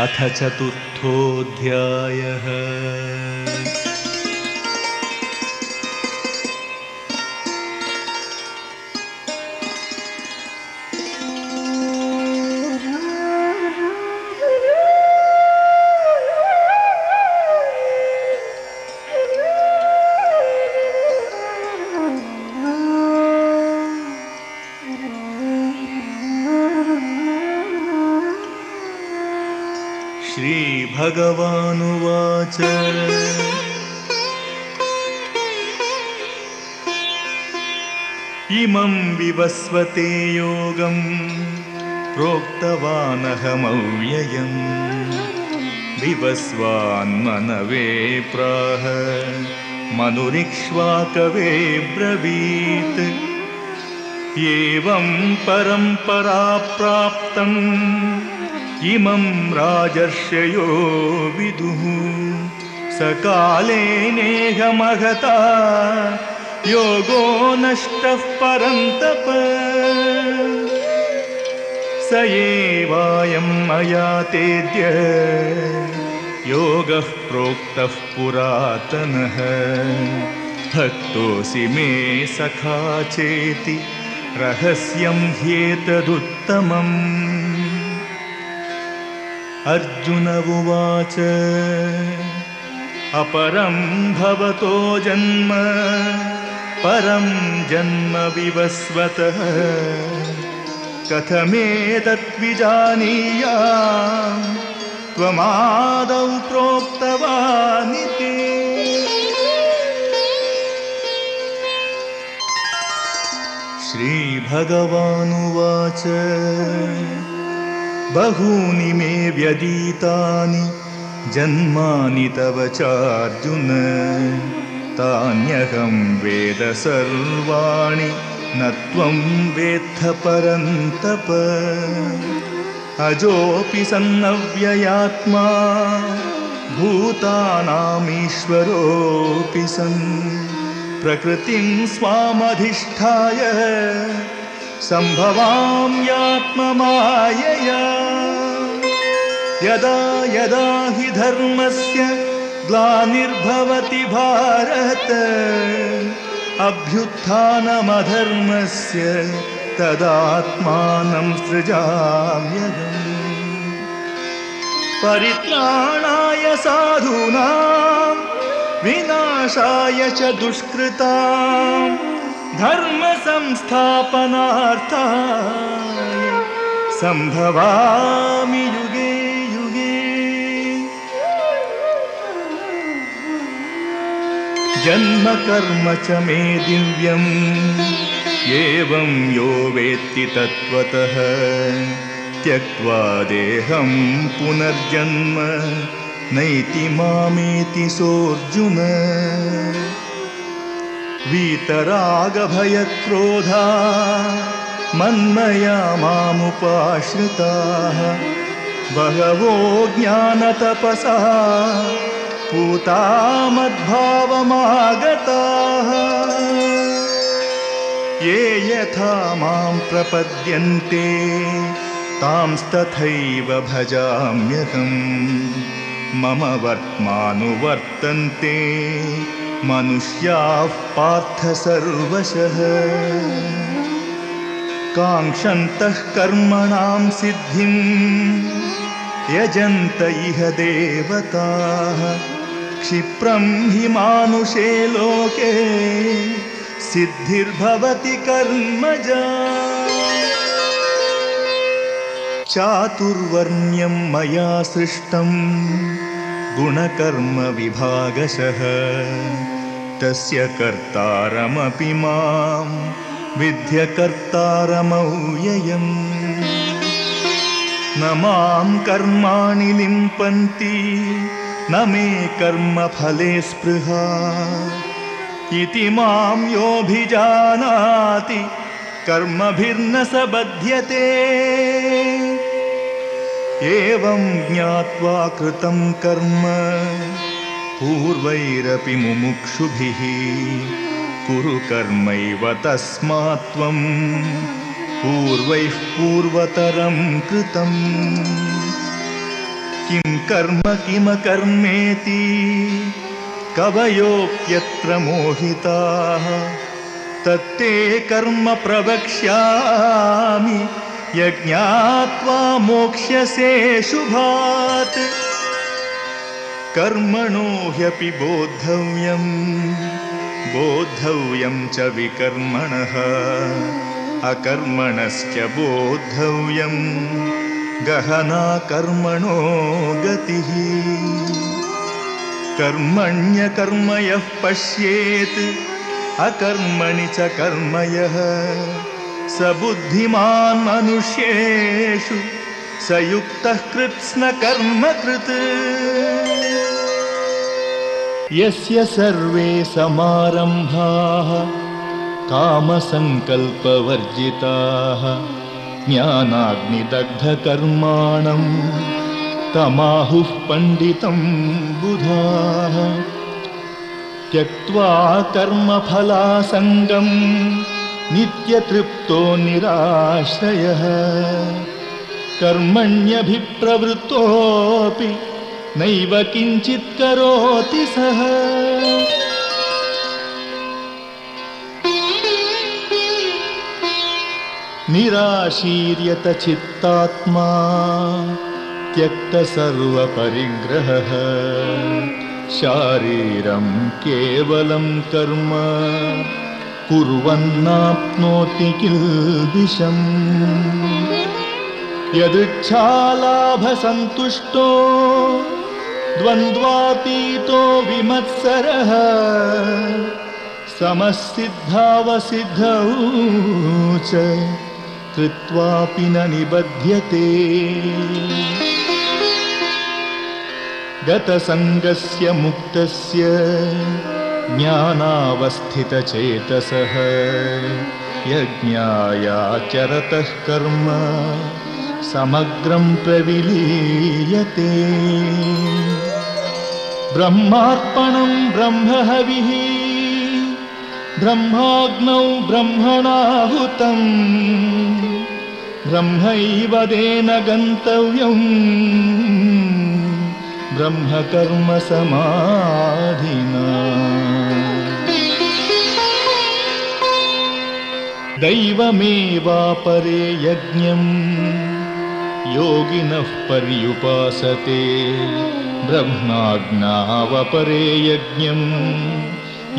अथ चतुर्थोऽध्यायः श्रीभगवानुवाच इमं विवस्वते योगं प्रोक्तवानहमव्ययम्। विवस्वान्मनवे प्राह मनुरिक्ष्वाकवे ब्रवीत्। एवं परम्परा प्राप्तम् इमं राजर्षयो विदुः? सकाले नेहमहता योगो नष्टः परन्तप। स एवायं मया तेद्य योगः प्रोक्तः पुरातनः। भक्तोऽसि मे सखा चेति रहस्यं ह्येतदुत्तमम् अर्जुन उवाच अपरं भवतो जन्म परं जन्म विवस्वतः। कथमेतद्विजानीया त्वमादौ प्रोक्तवानिति श्रीभगवानुवाच बहूनि मे व्यतीतानि जन्मानि तव चार्जुन। तान्यहं वेद सर्वाणि न त्वं वेत्थ परन्तप। अजोऽपि सन्नव्ययात्मा भूतानामीश्वरोऽपि सन्। प्रकृतिं स्वामधिष्ठाय सम्भवाम्यात्ममायया यदा यदा हि धर्मस्य ग्लानिर्भवति भारत अभ्युत्थानमधर्मस्य तदात्मानं सृजाम्यहम्। परित्राणाय साधूनां विनाशाय च दुष्कृताम् धर्मसंस्थापनार्थाय सम्भवामि युगे युगे। जन्म कर्म च मे दिव्यम् एवं यो वेत्ति तत्त्वतः। त्यक्त्वा देहं पुनर्जन्म नैति मामेति सोऽर्जुन वीतरागभयक्रोधा मन्मया मामुपाश्रिताः बहवो ज्ञानतपसा पूता मद्भावमागताः ये यथा मां प्रपद्यन्ते तांस्तथैव भजाम्यहम् मम वर्त्मानुवर्तन्ते मनुष्याः पार्थ सर्वशः। काङ्क्षन्तः कर्मणां सिद्धिं यजन्त इह देवताः। क्षिप्रं हि मानुषे लोके सिद्धिर्भवति कर्मजा। चातुर्वर्ण्यं मया सृष्टं गुणकर्मविभागशः। तस्य कर्तारमपि मां विद्यकर्तारमौययम् न मां कर्माणि लिम्पन्ति न मे कर्मफले स्पृहा। इति मां योऽभिजानाति कर्मभिर्न स बध्यते एवं ज्ञात्वा कृतं कर्म। पूर्वैरपि मुमुक्षुभिः। कुरु कर्मैव तस्मात् त्वं। पूर्वैः पूर्वतरं कृतम्। किं कर्म किमकर्मेति कवयोऽप्यत्र मोहिताः। तत्ते कर्म प्रवक्ष्यामि यज्ञात्वा मोक्ष्यसे शुभात्। कर्मणो ह्यपि बोद्धव्यम्। बोद्धव्यं च विकर्मणः। अकर्मणश्च बोद्धव्यं गहना कर्मणो गतिः। कर्मण्यकर्म यः पश्येत् अकर्मणि च कर्म यः स बुद्धिमान् मनुष्येषु स युक्तः कृत्स्नकर्मकृत् यस्य सर्वे समारम्भाः कामसङ्कल्पवर्जिताः ज्ञानाग्निदग्धकर्माणं तमाहुः पण्डितं बुधाः। त्यक्त्वा कर्मफलासङ्गं नित्यतृप्तो निराश्रयः कर्मण्यभिप्रवृत्तोऽपि नैव किञ्चित् करोति सः। निराशीर्यत चित्तात्मा त्यक्तसर्वपरिग्रहः शारीरं केवलं कर्म कुर्वन्नाप्नोति किल्बिषम्। यदृच्छालाभसन्तुष्टो द्वन्द्वातीतो विमत्सरः समसिद्धावसिद्धौ च कृत्वापि न निबध्यते। गतसङ्गस्य मुक्तस्य ज्ञानावस्थितचेतसः यज्ञायाचरतः कर्म समग्रं प्रविलीयते। ब्रह्मार्पणं ब्रह्महविः ब्रह्माग्नौ ब्रह्मणाहुतम् ब्रह्मैव तेन गन्तव्यम् ब्रह्मकर्मसमाधिना दैवमेवापरे यज्ञम्। योगिनः पर्युपासते। ब्रह्माज्ञावपरे यज्ञम्।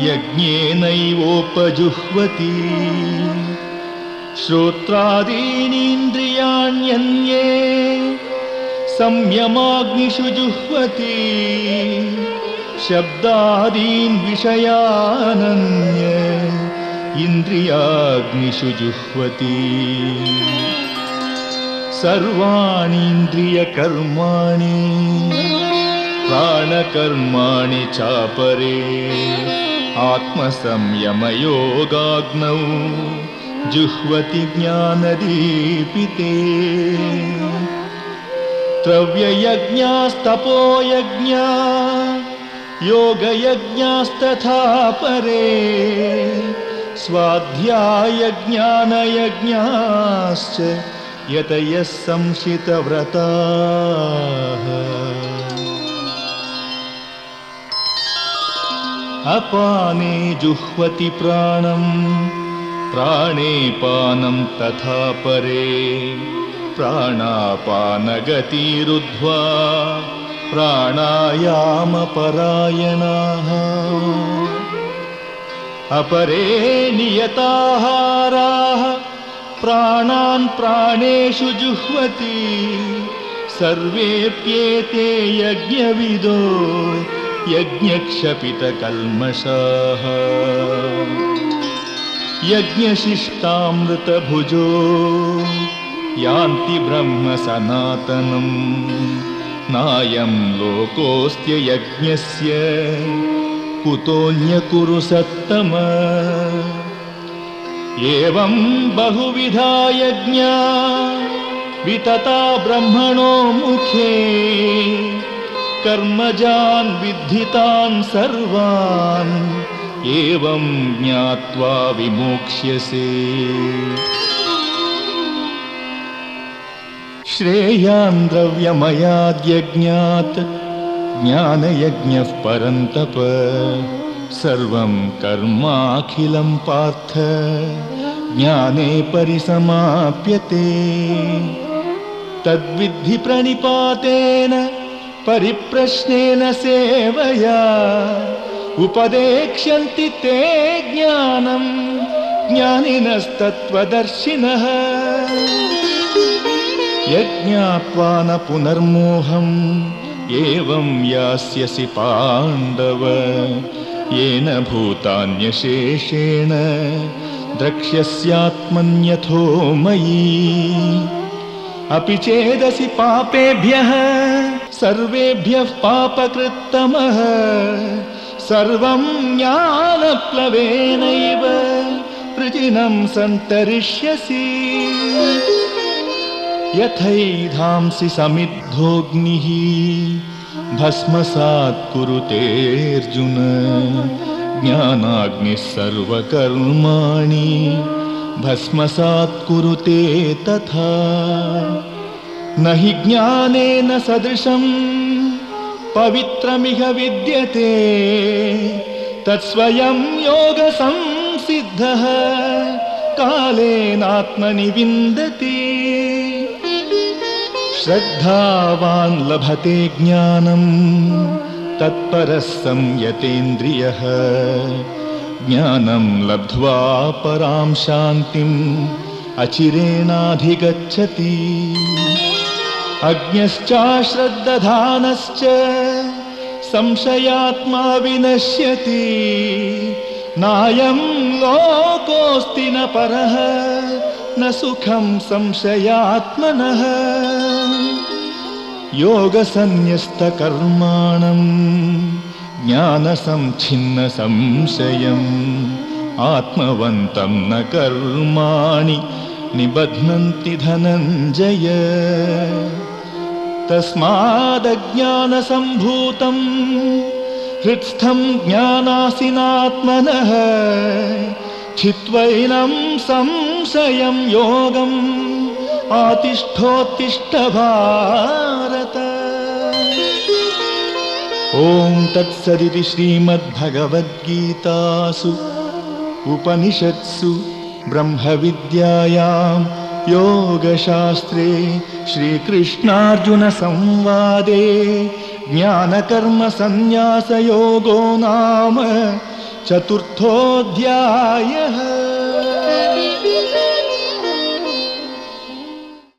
यज्ञेनैवोपजुह्वति। श्रोत्रादीनीन्द्रियाण्यन्ये संयमाग्निषु जुह्वति। शब्दादीन् विषयानन्य इन्द्रियाग्निषु जुह्वति सर्वाणीन्द्रियकर्माणि प्राणकर्माणि चापरे आत्मसंयमयोगाग्नौ जुह्वति ज्ञानदीपिते द्रव्ययज्ञास्तपोयज्ञा योगयज्ञास्तथा परे स्वाध्यायज्ञानयज्ञाश्च यतयः संशितव्रताः। अपाने जुह्वति प्राणं प्राणे पानं तथा परे प्राणापानगतिरुद्ध्वा प्राणायामपरायणाः अपरे नियताहाराः प्राणान् प्राणेषु जुह्वति। सर्वेऽप्येते यज्ञविदो यज्ञक्षपितकल्मषाः। यज्ञशिष्टामृतभुजो यान्ति ब्रह्म सनातनम्। नायं लोकोऽस्त्य यज्ञस्य कुतोऽन्यकुरु सत्तम एवं बहुविधा यज्ञा वितता ब्रह्मणो मुखे कर्मजान् विद्धितान् सर्वान् एवं ज्ञात्वा विमोक्ष्यसे। श्रेयान् द्रव्यमयाद्यज्ञात् ज्ञानयज्ञः परन्तप सर्वं कर्माखिलं पार्थ। ज्ञाने परिसमाप्यते। तद्विद्धि प्रणिपातेन परिप्रश्नेन सेवया। उपदेक्ष्यन्ति ते ज्ञानम् ज्ञानिनस्तत्त्वदर्शिनः। यज्ञात्वा न पुनर्मोहम् एवं यास्यसि पाण्डव। येन भूतान्यशेषेण द्रक्ष्यस्यात्मन्यथो मयि। अपि चेदसि पापेभ्यः सर्वेभ्यः पापकृत्तमः। सर्वं ज्ञानप्लवेनैव वृजिनं सन्तरिष्यसि यथैधांसि समिद्धोऽग्निः भस्मसात् कुरुतेऽर्जुन ज्ञानाग्निः सर्वकर्माणि भस्मसात् कुरुते तथा। न हि ज्ञानेन सदृशम् पवित्रमिह विद्यते। तत्स्वयं योगसंसिद्धः कालेनात्मनि विन्दति श्रद्धावान् लभते ज्ञानम्। तत्परः संयतेन्द्रियः ज्ञानं लब्ध्वा परां शान्तिम्। अचिरेणाधिगच्छति। अज्ञश्चाश्रद्दधानश्च संशयात्मा विनश्यति। नायं लोकोऽस्ति न परः न सुखं संशयात्मनः योगसन्न्यस्तकर्माणम् ज्ञानसंच्छिन्नसंशयम् आत्मवन्तं न कर्माणि निबध्नन्ति धनञ्जय। तस्मादज्ञानसम्भूतम् हृत्स्थं ज्ञानासिनात्मनः छित्त्वैनं संशयं योगम् आतिष्ठोत्तिष्ठ भारत ॐ तत्सदिति श्रीमद्भगवद्गीतासु उपनिषत्सु ब्रह्मविद्यायां योगशास्त्रे श्रीकृष्णार्जुनसंवादे ज्ञानकर्मसन्न्यासयोगो नाम चतुर्थोऽध्यायः